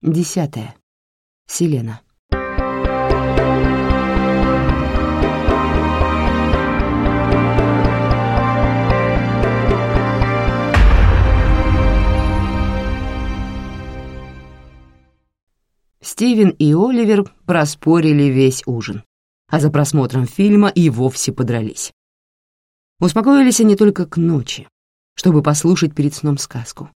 Десятое. Селена. Стивен и Оливер проспорили весь ужин, а за просмотром фильма и вовсе подрались. Успокоились они только к ночи, чтобы послушать перед сном сказку.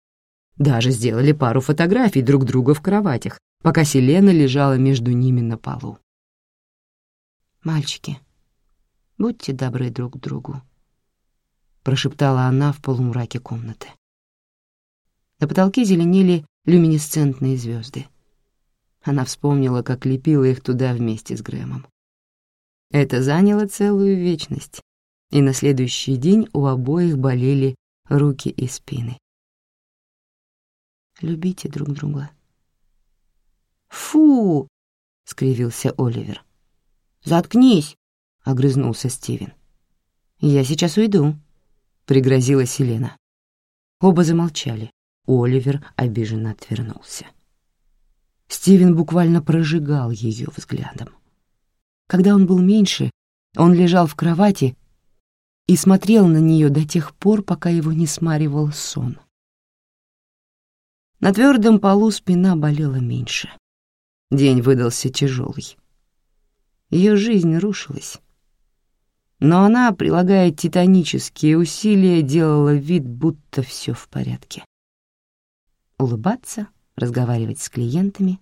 Даже сделали пару фотографий друг друга в кроватях, пока Селена лежала между ними на полу. «Мальчики, будьте добры друг к другу», — прошептала она в полумраке комнаты. На потолке зеленели люминесцентные звезды. Она вспомнила, как лепила их туда вместе с Грэмом. Это заняло целую вечность, и на следующий день у обоих болели руки и спины. Любите друг друга. «Фу!» — скривился Оливер. «Заткнись!» — огрызнулся Стивен. «Я сейчас уйду», — пригрозила Селена. Оба замолчали. Оливер обиженно отвернулся. Стивен буквально прожигал ее взглядом. Когда он был меньше, он лежал в кровати и смотрел на нее до тех пор, пока его не смаривал сон. На твердом полу спина болела меньше. День выдался тяжелый. Ее жизнь рушилась. Но она, прилагая титанические усилия, делала вид, будто все в порядке. Улыбаться, разговаривать с клиентами,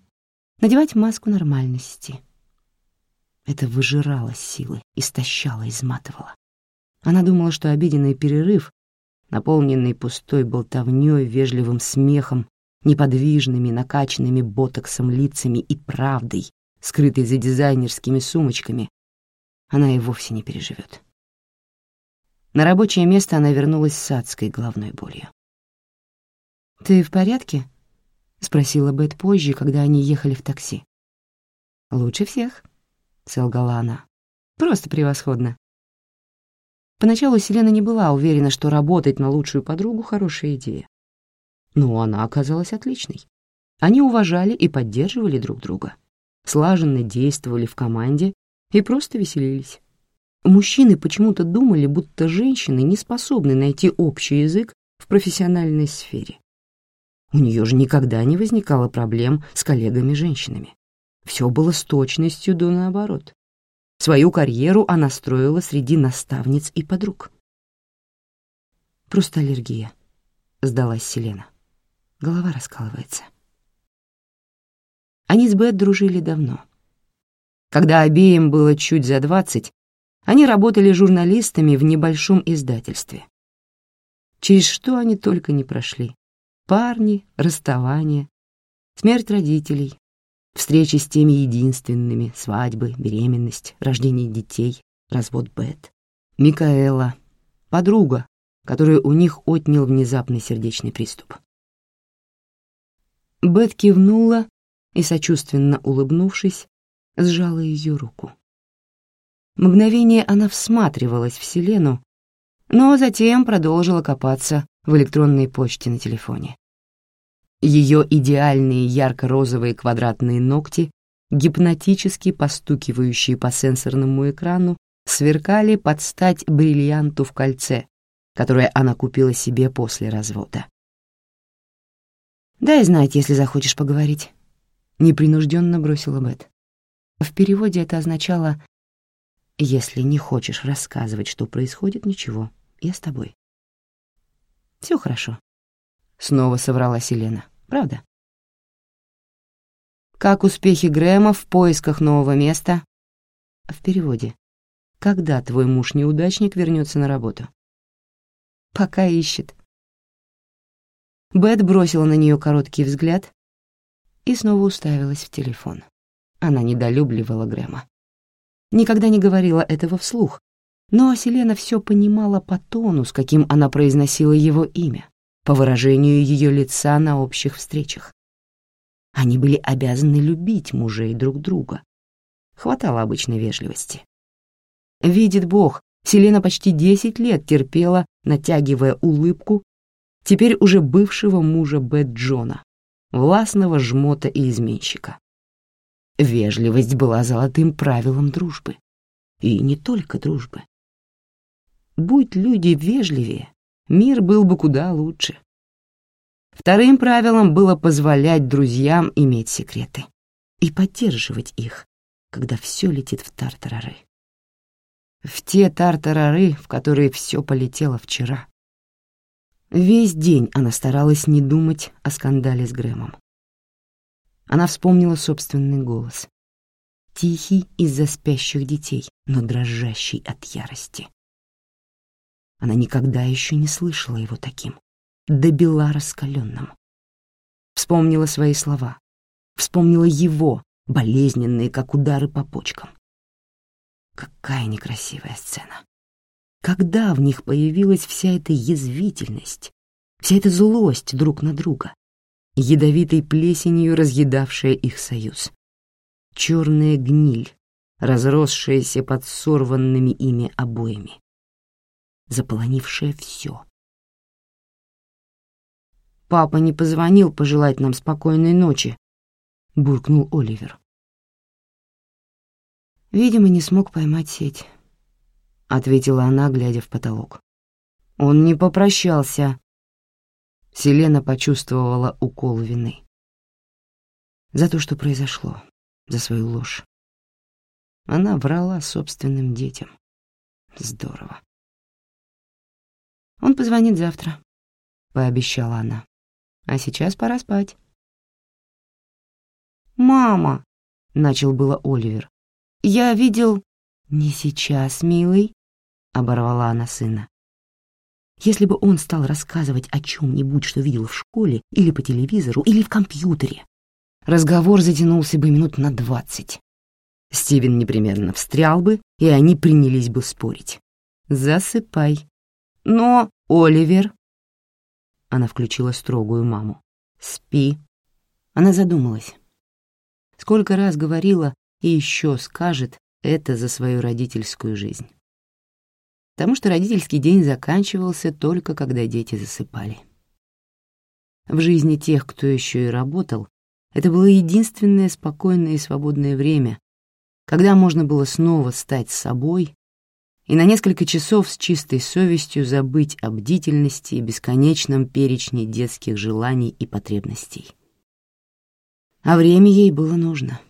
надевать маску нормальности. Это выжирало силы, истощало, изматывало. Она думала, что обеденный перерыв, наполненный пустой болтовнёй, вежливым смехом неподвижными, накачанными ботоксом лицами и правдой, скрытой за дизайнерскими сумочками, она и вовсе не переживет. На рабочее место она вернулась с адской головной болью. «Ты в порядке?» — спросила Бет позже, когда они ехали в такси. «Лучше всех», — солгала она. «Просто превосходно». Поначалу Селена не была уверена, что работать на лучшую подругу — хорошая идея но она оказалась отличной. Они уважали и поддерживали друг друга, слаженно действовали в команде и просто веселились. Мужчины почему-то думали, будто женщины не способны найти общий язык в профессиональной сфере. У нее же никогда не возникало проблем с коллегами-женщинами. Все было с точностью до наоборот. Свою карьеру она строила среди наставниц и подруг. «Просто аллергия», — сдалась Селена. Голова раскалывается. Они с Бет дружили давно. Когда обеим было чуть за двадцать, они работали журналистами в небольшом издательстве. Через что они только не прошли. Парни, расставания, смерть родителей, встречи с теми единственными, свадьбы, беременность, рождение детей, развод Бет, Микаэла, подруга, которую у них отнял внезапный сердечный приступ. Бет кивнула и, сочувственно улыбнувшись, сжала ее руку. Мгновение она всматривалась в Селену, но затем продолжила копаться в электронной почте на телефоне. Ее идеальные ярко-розовые квадратные ногти, гипнотически постукивающие по сенсорному экрану, сверкали под стать бриллианту в кольце, которое она купила себе после развода. «Дай знать, если захочешь поговорить», — непринужденно бросила Бет. В переводе это означало «Если не хочешь рассказывать, что происходит, ничего, я с тобой». Все хорошо», — снова соврала Селена. «Правда?» «Как успехи Грэма в поисках нового места?» В переводе. «Когда твой муж-неудачник вернется на работу?» «Пока ищет», Бет бросила на нее короткий взгляд и снова уставилась в телефон. Она недолюбливала Грэма. Никогда не говорила этого вслух, но Селена все понимала по тону, с каким она произносила его имя, по выражению ее лица на общих встречах. Они были обязаны любить мужей друг друга. Хватало обычной вежливости. Видит Бог, Селена почти десять лет терпела, натягивая улыбку теперь уже бывшего мужа Бет Джона, властного жмота и изменщика. Вежливость была золотым правилом дружбы. И не только дружбы. Будь люди вежливее, мир был бы куда лучше. Вторым правилом было позволять друзьям иметь секреты и поддерживать их, когда все летит в тартарары. В те тартарары, в которые все полетело вчера. Весь день она старалась не думать о скандале с Грэмом. Она вспомнила собственный голос. Тихий из-за спящих детей, но дрожащий от ярости. Она никогда еще не слышала его таким, добила раскаленным. Вспомнила свои слова, вспомнила его, болезненные, как удары по почкам. Какая некрасивая сцена. Когда в них появилась вся эта язвительность, вся эта злость друг на друга? ядовитой плесенью разъедавшая их союз. Черная гниль, разросшаяся под сорванными ими обоями, заполонившая все. «Папа не позвонил пожелать нам спокойной ночи», — буркнул Оливер. «Видимо, не смог поймать сеть», — ответила она, глядя в потолок. «Он не попрощался», Селена почувствовала укол вины. За то, что произошло, за свою ложь. Она врала собственным детям. Здорово. «Он позвонит завтра», — пообещала она. «А сейчас пора спать». «Мама!» — начал было Оливер. «Я видел...» «Не сейчас, милый», — оборвала она сына. Если бы он стал рассказывать о чем-нибудь, что видел в школе, или по телевизору, или в компьютере, разговор затянулся бы минут на двадцать. Стивен непременно встрял бы, и они принялись бы спорить. «Засыпай». «Но, Оливер...» Она включила строгую маму. «Спи». Она задумалась. Сколько раз говорила и еще скажет это за свою родительскую жизнь потому что родительский день заканчивался только когда дети засыпали. В жизни тех, кто еще и работал, это было единственное спокойное и свободное время, когда можно было снова стать собой и на несколько часов с чистой совестью забыть о бдительности и бесконечном перечне детских желаний и потребностей. А время ей было нужно,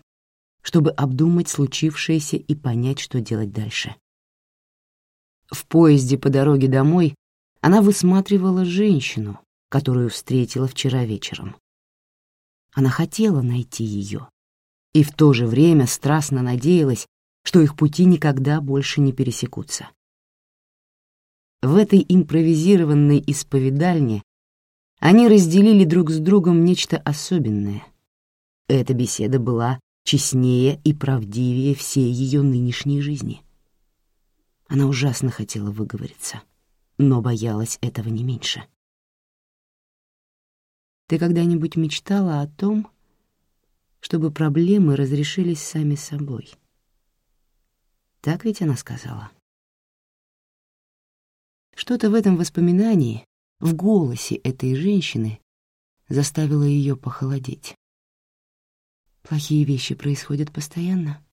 чтобы обдумать случившееся и понять, что делать дальше. В поезде по дороге домой она высматривала женщину, которую встретила вчера вечером. Она хотела найти ее и в то же время страстно надеялась, что их пути никогда больше не пересекутся. В этой импровизированной исповедальне они разделили друг с другом нечто особенное. Эта беседа была честнее и правдивее всей ее нынешней жизни. Она ужасно хотела выговориться, но боялась этого не меньше. Ты когда-нибудь мечтала о том, чтобы проблемы разрешились сами собой? Так ведь она сказала. Что-то в этом воспоминании, в голосе этой женщины, заставило ее похолодеть. Плохие вещи происходят постоянно.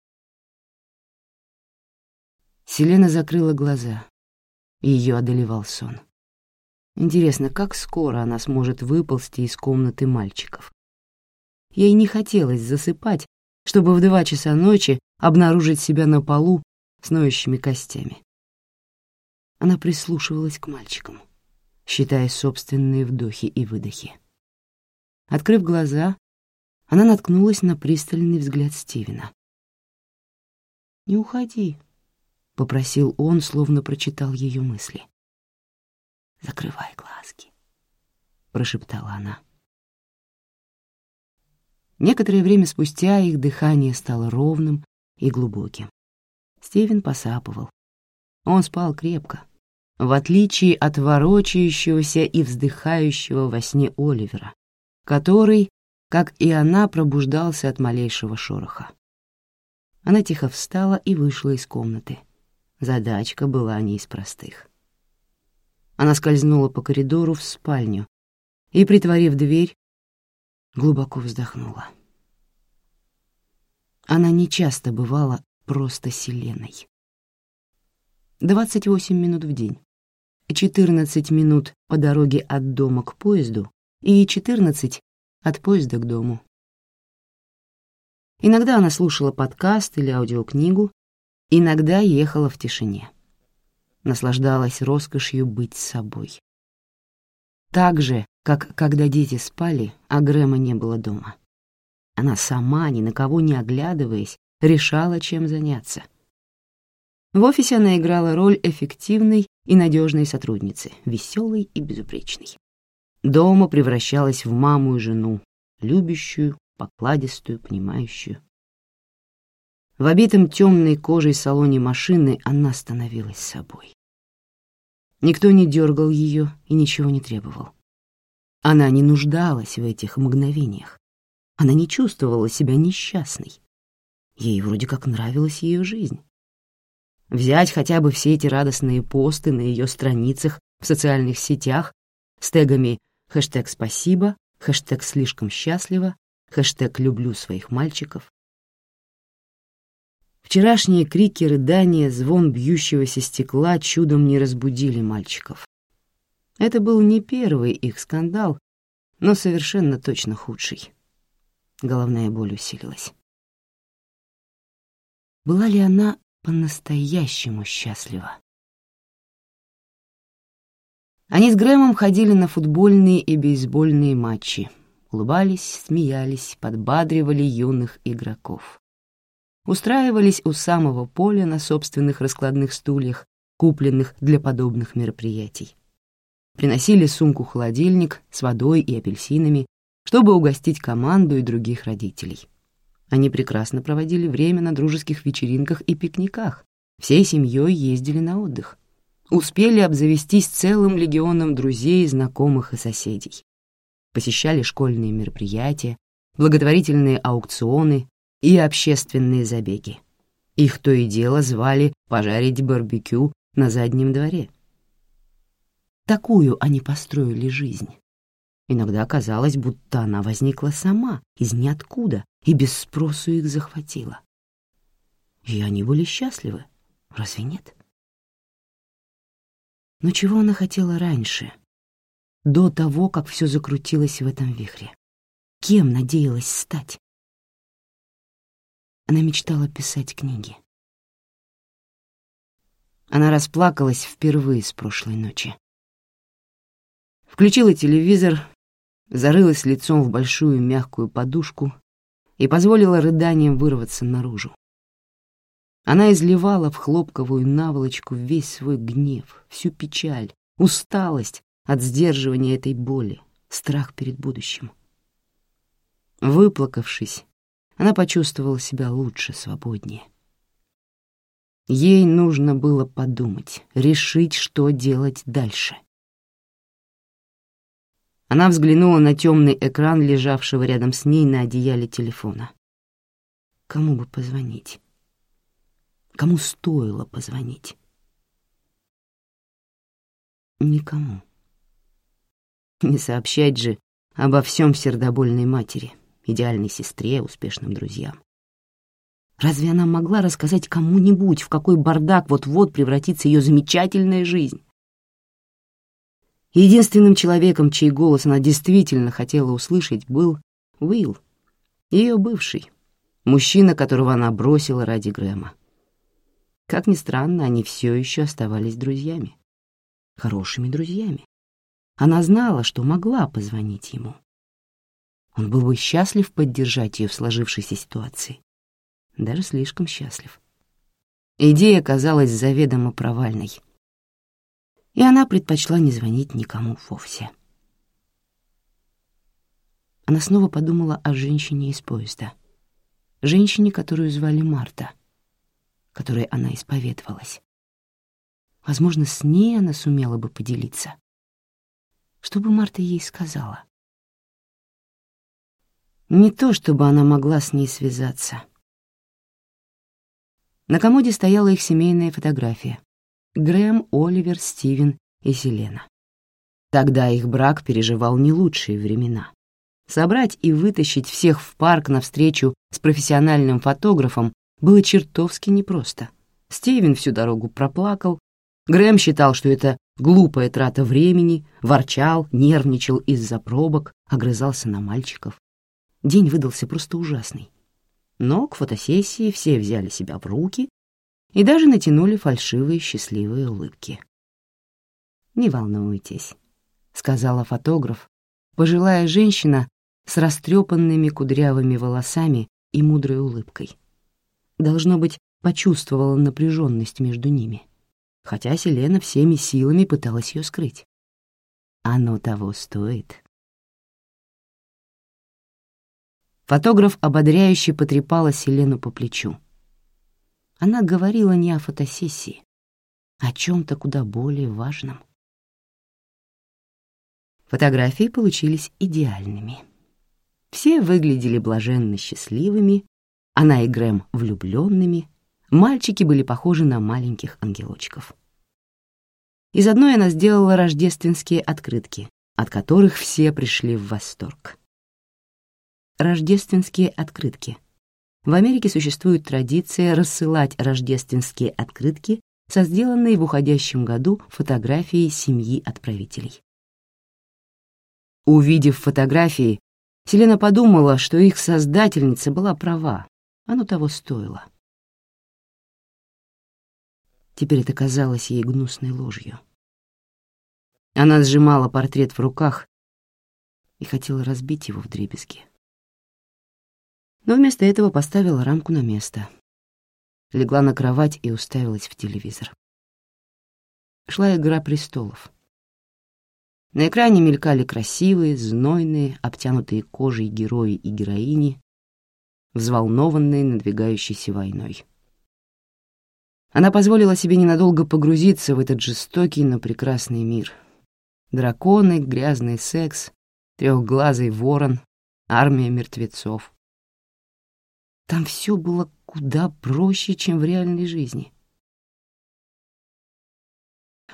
Селена закрыла глаза, ее одолевал сон. Интересно, как скоро она сможет выползти из комнаты мальчиков? Ей не хотелось засыпать, чтобы в два часа ночи обнаружить себя на полу с ноющими костями. Она прислушивалась к мальчикам, считая собственные вдохи и выдохи. Открыв глаза, она наткнулась на пристальный взгляд Стивена. «Не уходи», — попросил он, словно прочитал ее мысли. «Закрывай глазки», — прошептала она. Некоторое время спустя их дыхание стало ровным и глубоким. Стивен посапывал. Он спал крепко, в отличие от ворочающегося и вздыхающего во сне Оливера, который, как и она, пробуждался от малейшего шороха. Она тихо встала и вышла из комнаты. Задачка была не из простых. Она скользнула по коридору в спальню и, притворив дверь, глубоко вздохнула. Она нечасто бывала просто Селеной. 28 минут в день, 14 минут по дороге от дома к поезду и 14 от поезда к дому. Иногда она слушала подкаст или аудиокнигу, иногда ехала в тишине. Наслаждалась роскошью быть собой. Так же, как когда дети спали, а Грэма не было дома. Она сама, ни на кого не оглядываясь, решала, чем заняться. В офисе она играла роль эффективной и надежной сотрудницы, веселой и безупречной. Дома превращалась в маму и жену, любящую, покладистую, понимающую. В обитом темной кожей салоне машины она становилась собой. Никто не дергал ее и ничего не требовал. Она не нуждалась в этих мгновениях. Она не чувствовала себя несчастной. Ей вроде как нравилась ее жизнь. Взять хотя бы все эти радостные посты на ее страницах в социальных сетях с тегами хэштег «спасибо», хэштег «слишком счастливо», хэштег «люблю своих мальчиков». Вчерашние крики, рыдания, звон бьющегося стекла чудом не разбудили мальчиков. Это был не первый их скандал, но совершенно точно худший. Головная боль усилилась. Была ли она по-настоящему счастлива? Они с Грэмом ходили на футбольные и бейсбольные матчи, улыбались, смеялись, подбадривали юных игроков. Устраивались у самого поля на собственных раскладных стульях, купленных для подобных мероприятий. Приносили сумку-холодильник с водой и апельсинами, чтобы угостить команду и других родителей. Они прекрасно проводили время на дружеских вечеринках и пикниках, всей семьей ездили на отдых успели обзавестись целым легионом друзей, знакомых и соседей. Посещали школьные мероприятия, благотворительные аукционы и общественные забеги. Их то и дело звали пожарить барбекю на заднем дворе. Такую они построили жизнь. Иногда казалось, будто она возникла сама, из ниоткуда, и без спросу их захватила. И они были счастливы, разве нет? Но чего она хотела раньше, до того, как все закрутилось в этом вихре? Кем надеялась стать? Она мечтала писать книги. Она расплакалась впервые с прошлой ночи. Включила телевизор, зарылась лицом в большую мягкую подушку и позволила рыданиям вырваться наружу. Она изливала в хлопковую наволочку весь свой гнев, всю печаль, усталость от сдерживания этой боли, страх перед будущим. Выплакавшись, она почувствовала себя лучше, свободнее. Ей нужно было подумать, решить, что делать дальше. Она взглянула на темный экран, лежавшего рядом с ней на одеяле телефона. Кому бы позвонить? Кому стоило позвонить? Никому. Не сообщать же обо всем сердобольной матери, идеальной сестре, успешным друзьям. Разве она могла рассказать кому-нибудь, в какой бардак вот-вот превратится ее замечательная жизнь? Единственным человеком, чей голос она действительно хотела услышать, был Уилл, ее бывший, мужчина, которого она бросила ради Грэма. Как ни странно, они все еще оставались друзьями. Хорошими друзьями. Она знала, что могла позвонить ему. Он был бы счастлив поддержать ее в сложившейся ситуации. Даже слишком счастлив. Идея казалась заведомо провальной. И она предпочла не звонить никому вовсе. Она снова подумала о женщине из поезда. Женщине, которую звали Марта — которой она исповедовалась. Возможно, с ней она сумела бы поделиться. Что бы Марта ей сказала? Не то, чтобы она могла с ней связаться. На комоде стояла их семейная фотография. Грэм, Оливер, Стивен и Селена. Тогда их брак переживал не лучшие времена. Собрать и вытащить всех в парк навстречу с профессиональным фотографом было чертовски непросто. Стивен всю дорогу проплакал, Грэм считал, что это глупая трата времени, ворчал, нервничал из-за пробок, огрызался на мальчиков. День выдался просто ужасный. Но к фотосессии все взяли себя в руки и даже натянули фальшивые счастливые улыбки. «Не волнуйтесь», — сказала фотограф, пожилая женщина с растрепанными кудрявыми волосами и мудрой улыбкой. Должно быть, почувствовала напряженность между ними, хотя Селена всеми силами пыталась ее скрыть. Оно того стоит. Фотограф ободряюще потрепала Селену по плечу. Она говорила не о фотосессии, а о чем-то куда более важном. Фотографии получились идеальными. Все выглядели блаженно счастливыми, она и Грэм влюбленными, мальчики были похожи на маленьких ангелочков. Из одной она сделала рождественские открытки, от которых все пришли в восторг. Рождественские открытки. В Америке существует традиция рассылать рождественские открытки со сделанной в уходящем году фотографией семьи отправителей. Увидев фотографии, Селена подумала, что их создательница была права, оно того стоило. Теперь это казалось ей гнусной ложью. Она сжимала портрет в руках и хотела разбить его в дребезги но вместо этого поставила рамку на место. Легла на кровать и уставилась в телевизор. Шла «Игра престолов». На экране мелькали красивые, знойные, обтянутые кожей герои и героини, взволнованные надвигающейся войной. Она позволила себе ненадолго погрузиться в этот жестокий, но прекрасный мир. Драконы, грязный секс, трехглазый ворон, армия мертвецов. Там все было куда проще, чем в реальной жизни.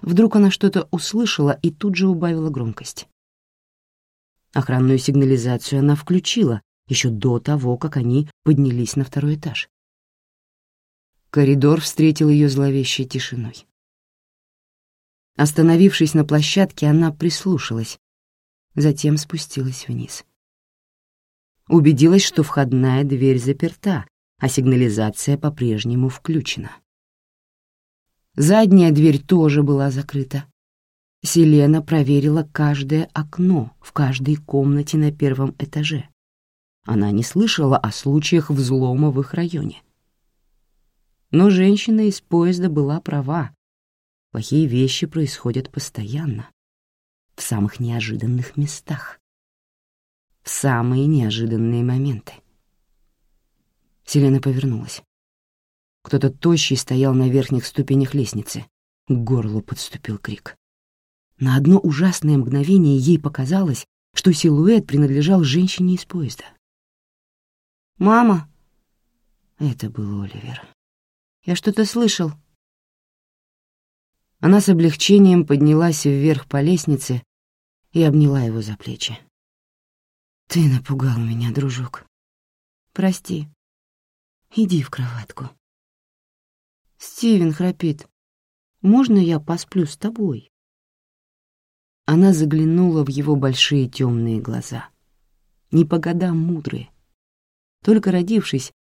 Вдруг она что-то услышала и тут же убавила громкость. Охранную сигнализацию она включила еще до того, как они поднялись на второй этаж. Коридор встретил ее зловещей тишиной. Остановившись на площадке, она прислушалась, затем спустилась вниз убедилась, что входная дверь заперта, а сигнализация по-прежнему включена. Задняя дверь тоже была закрыта. Селена проверила каждое окно в каждой комнате на первом этаже. Она не слышала о случаях взлома в их районе. Но женщина из поезда была права. Плохие вещи происходят постоянно, в самых неожиданных местах в самые неожиданные моменты. Селена повернулась. Кто-то тощий стоял на верхних ступенях лестницы. К горлу подступил крик. На одно ужасное мгновение ей показалось, что силуэт принадлежал женщине из поезда. «Мама!» Это был Оливер. «Я что-то слышал». Она с облегчением поднялась вверх по лестнице и обняла его за плечи. Ты напугал меня, дружок. Прости. Иди в кроватку. Стивен храпит. Можно я посплю с тобой? Она заглянула в его большие темные глаза. Не по годам мудрые. Только родившись,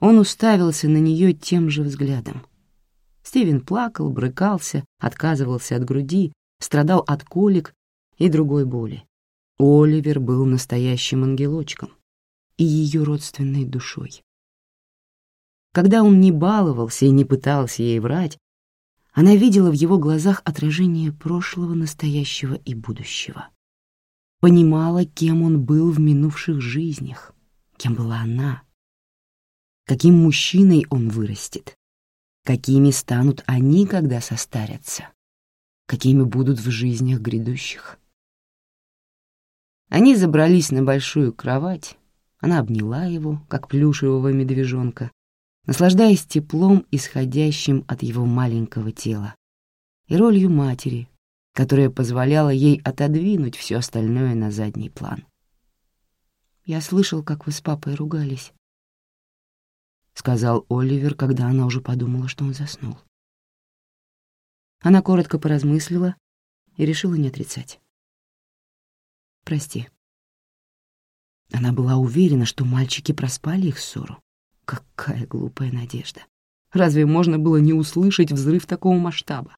он уставился на нее тем же взглядом. Стивен плакал, брыкался, отказывался от груди, страдал от колик и другой боли. Оливер был настоящим ангелочком и ее родственной душой. Когда он не баловался и не пытался ей врать, она видела в его глазах отражение прошлого, настоящего и будущего. Понимала, кем он был в минувших жизнях, кем была она, каким мужчиной он вырастет, какими станут они, когда состарятся, какими будут в жизнях грядущих. Они забрались на большую кровать, она обняла его, как плюшевого медвежонка, наслаждаясь теплом, исходящим от его маленького тела, и ролью матери, которая позволяла ей отодвинуть все остальное на задний план. «Я слышал, как вы с папой ругались», — сказал Оливер, когда она уже подумала, что он заснул. Она коротко поразмыслила и решила не отрицать. «Прости». Она была уверена, что мальчики проспали их ссору. Какая глупая надежда. Разве можно было не услышать взрыв такого масштаба?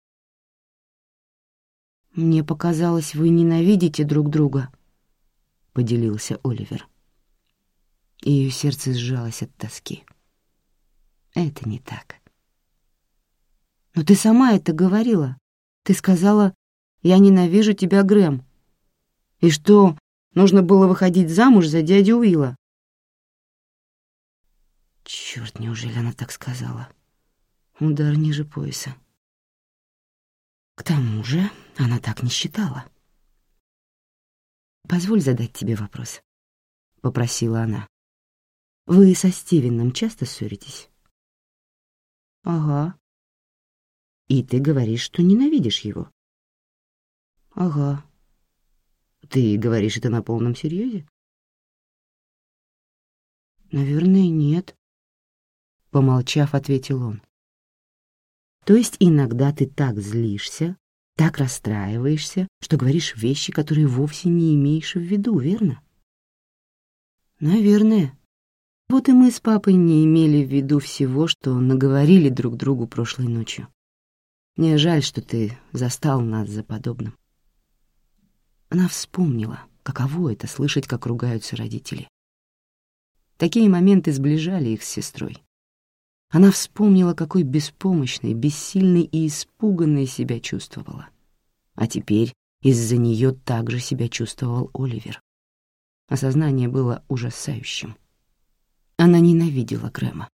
«Мне показалось, вы ненавидите друг друга», — поделился Оливер. Ее сердце сжалось от тоски. Это не так. «Но ты сама это говорила. Ты сказала, я ненавижу тебя, Грэм. И что, нужно было выходить замуж за дядю Уилла?» Черт, неужели она так сказала? Удар ниже пояса. К тому же она так не считала. «Позволь задать тебе вопрос», — попросила она. «Вы со Стивеном часто ссоритесь?» «Ага». «И ты говоришь, что ненавидишь его?» «Ага». «Ты говоришь это на полном серьезе?» «Наверное, нет», Помолчав, ответил он. То есть иногда ты так злишься, так расстраиваешься, что говоришь вещи, которые вовсе не имеешь в виду, верно? Наверное. Вот и мы с папой не имели в виду всего, что наговорили друг другу прошлой ночью. Мне жаль, что ты застал нас за подобным. Она вспомнила, каково это слышать, как ругаются родители. Такие моменты сближали их с сестрой. Она вспомнила, какой беспомощной, бессильной и испуганной себя чувствовала. А теперь из-за нее также себя чувствовал Оливер. Осознание было ужасающим. Она ненавидела Грэма.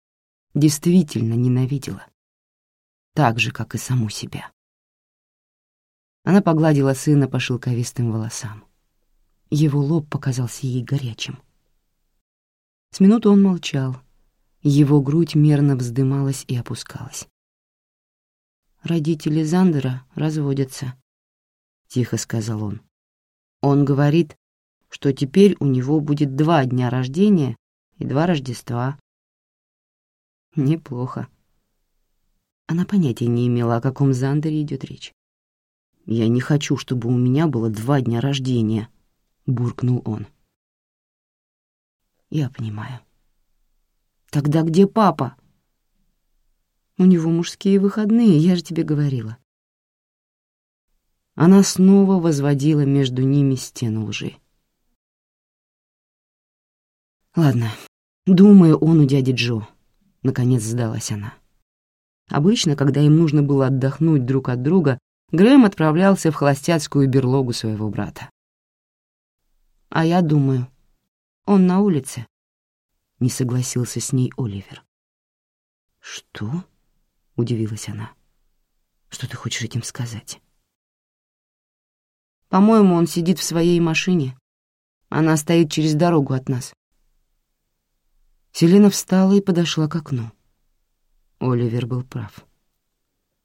Действительно ненавидела. Так же, как и саму себя. Она погладила сына по шелковистым волосам. Его лоб показался ей горячим. С минуту он молчал, его грудь мерно вздымалась и опускалась. «Родители Зандера разводятся», — тихо сказал он. «Он говорит, что теперь у него будет два дня рождения и два Рождества». «Неплохо». Она понятия не имела, о каком Зандере идет речь. «Я не хочу, чтобы у меня было два дня рождения», — буркнул он. «Я понимаю». Тогда где папа? У него мужские выходные, я же тебе говорила. Она снова возводила между ними стену лжи. Ладно, думаю, он у дяди Джо. Наконец сдалась она. Обычно, когда им нужно было отдохнуть друг от друга, Грэм отправлялся в холостяцкую берлогу своего брата. А я думаю, он на улице, — не согласился с ней Оливер. «Что?» — удивилась она. «Что ты хочешь этим сказать?» «По-моему, он сидит в своей машине. Она стоит через дорогу от нас». Селена встала и подошла к окну. Оливер был прав.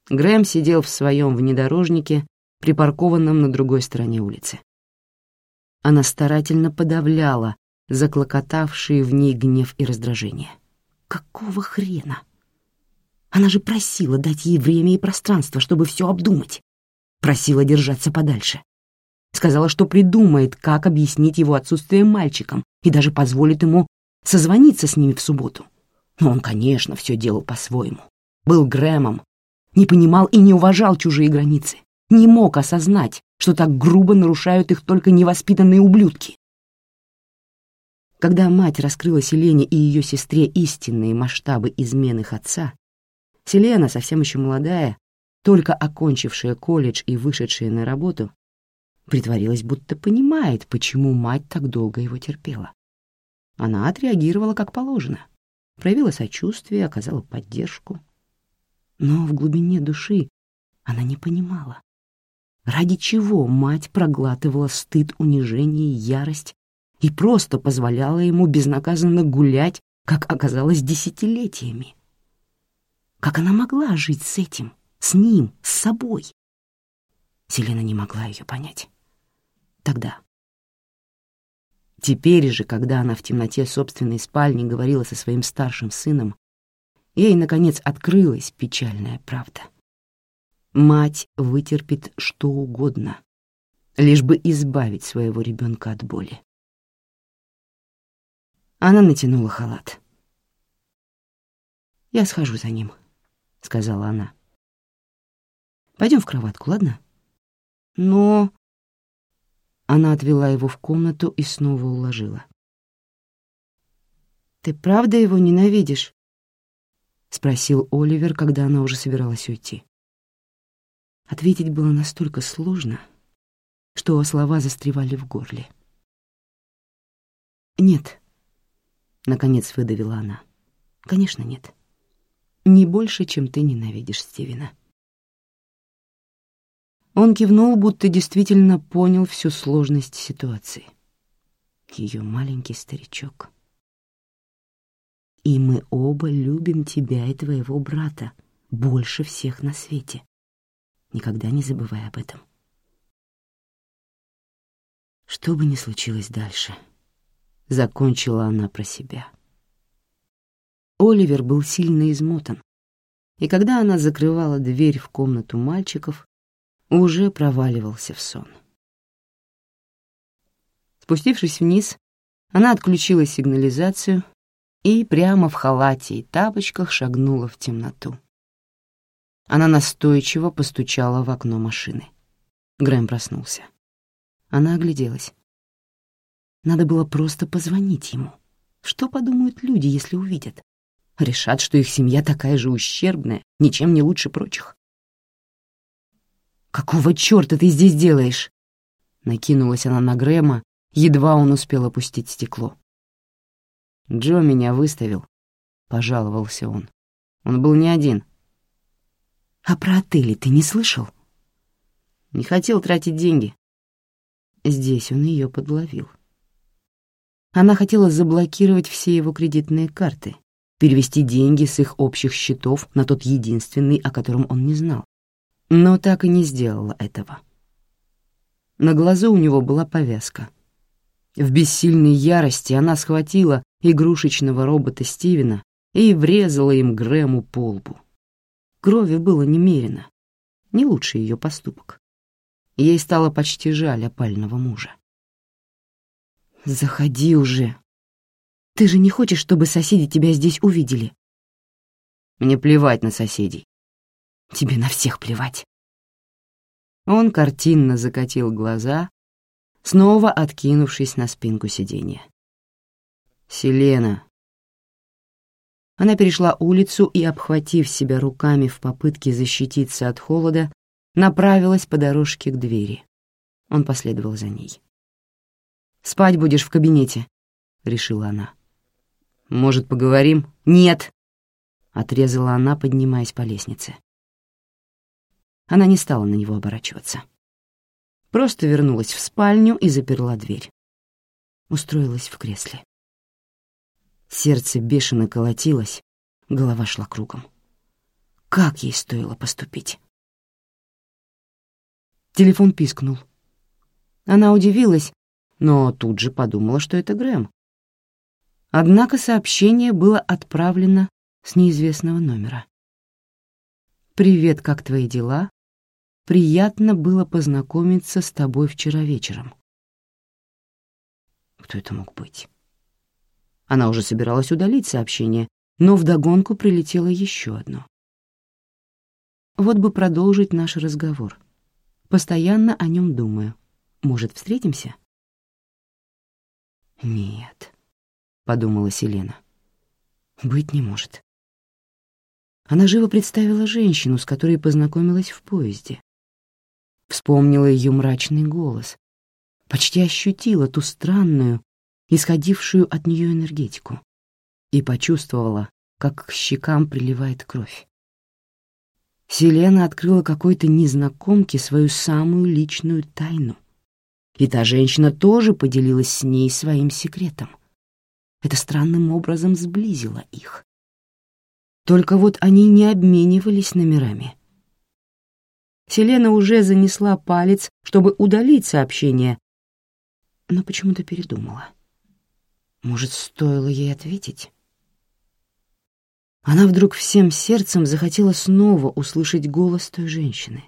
Грэм сидел в своем внедорожнике, припаркованном на другой стороне улицы. Она старательно подавляла заклокотавшие в ней гнев и раздражение. Какого хрена? Она же просила дать ей время и пространство, чтобы все обдумать. Просила держаться подальше. Сказала, что придумает, как объяснить его отсутствие мальчикам и даже позволит ему созвониться с ними в субботу. Но он, конечно, все делал по-своему. Был Грэмом, не понимал и не уважал чужие границы, не мог осознать, что так грубо нарушают их только невоспитанные ублюдки. Когда мать раскрыла Селене и ее сестре истинные масштабы измен их отца, Селена, совсем еще молодая, только окончившая колледж и вышедшая на работу, притворилась, будто понимает, почему мать так долго его терпела. Она отреагировала как положено, проявила сочувствие, оказала поддержку. Но в глубине души она не понимала, ради чего мать проглатывала стыд, унижение, ярость и просто позволяла ему безнаказанно гулять, как оказалось, десятилетиями. Как она могла жить с этим, с ним, с собой? Селена не могла ее понять. Тогда. Теперь же, когда она в темноте собственной спальни говорила со своим старшим сыном, ей, наконец, открылась печальная правда. Мать вытерпит что угодно, лишь бы избавить своего ребенка от боли. Она натянула халат. «Я схожу за ним», — сказала она. Пойдем в кроватку, ладно?» «Но...» Она отвела его в комнату и снова уложила. «Ты правда его ненавидишь?» — спросил Оливер, когда она уже собиралась уйти. Ответить было настолько сложно, что слова застревали в горле. «Нет», — наконец выдавила она. «Конечно, нет. Не больше, чем ты ненавидишь Стивена». Он кивнул, будто действительно понял всю сложность ситуации. Ее маленький старичок. «И мы оба любим тебя и твоего брата больше всех на свете. Никогда не забывай об этом». Что бы ни случилось дальше, закончила она про себя. Оливер был сильно измотан, и когда она закрывала дверь в комнату мальчиков, уже проваливался в сон. Спустившись вниз, она отключила сигнализацию и прямо в халате и тапочках шагнула в темноту. Она настойчиво постучала в окно машины. Грэм проснулся. Она огляделась. Надо было просто позвонить ему. Что подумают люди, если увидят? Решат, что их семья такая же ущербная, ничем не лучше прочих. «Какого чёрта ты здесь делаешь?» Накинулась она на Грэма, едва он успел опустить стекло. «Джо меня выставил», — пожаловался он. «Он был не один». «А про отели ты не слышал?» «Не хотел тратить деньги». Здесь он ее подловил. Она хотела заблокировать все его кредитные карты, перевести деньги с их общих счетов на тот единственный, о котором он не знал но так и не сделала этого. На глазу у него была повязка. В бессильной ярости она схватила игрушечного робота Стивена и врезала им Грэму по лбу. Крови было немерено, не лучший ее поступок. Ей стало почти жаль опального мужа. «Заходи уже. Ты же не хочешь, чтобы соседи тебя здесь увидели?» «Мне плевать на соседей. Тебе на всех плевать. Он картинно закатил глаза, снова откинувшись на спинку сиденья. «Селена». Она перешла улицу и, обхватив себя руками в попытке защититься от холода, направилась по дорожке к двери. Он последовал за ней. «Спать будешь в кабинете», — решила она. «Может, поговорим?» «Нет», — отрезала она, поднимаясь по лестнице. Она не стала на него оборачиваться. Просто вернулась в спальню и заперла дверь. Устроилась в кресле. Сердце бешено колотилось, голова шла кругом. Как ей стоило поступить? Телефон пискнул. Она удивилась, но тут же подумала, что это Грэм. Однако сообщение было отправлено с неизвестного номера. «Привет, как твои дела? Приятно было познакомиться с тобой вчера вечером. Кто это мог быть? Она уже собиралась удалить сообщение, но вдогонку прилетело еще одно. Вот бы продолжить наш разговор. Постоянно о нем думаю. Может, встретимся? Нет, — подумала Селена. Быть не может. Она живо представила женщину, с которой познакомилась в поезде. Вспомнила ее мрачный голос, почти ощутила ту странную, исходившую от нее энергетику, и почувствовала, как к щекам приливает кровь. Селена открыла какой-то незнакомке свою самую личную тайну. И та женщина тоже поделилась с ней своим секретом. Это странным образом сблизило их. Только вот они не обменивались номерами. Селена уже занесла палец, чтобы удалить сообщение, но почему-то передумала. Может, стоило ей ответить? Она вдруг всем сердцем захотела снова услышать голос той женщины,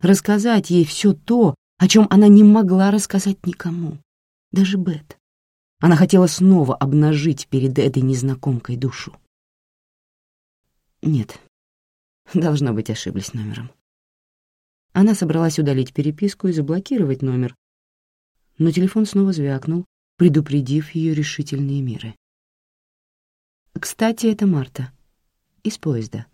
рассказать ей все то, о чем она не могла рассказать никому, даже Бет. Она хотела снова обнажить перед этой незнакомкой душу. Нет, должно быть, ошиблись номером. Она собралась удалить переписку и заблокировать номер, но телефон снова звякнул, предупредив ее решительные меры. «Кстати, это Марта. Из поезда».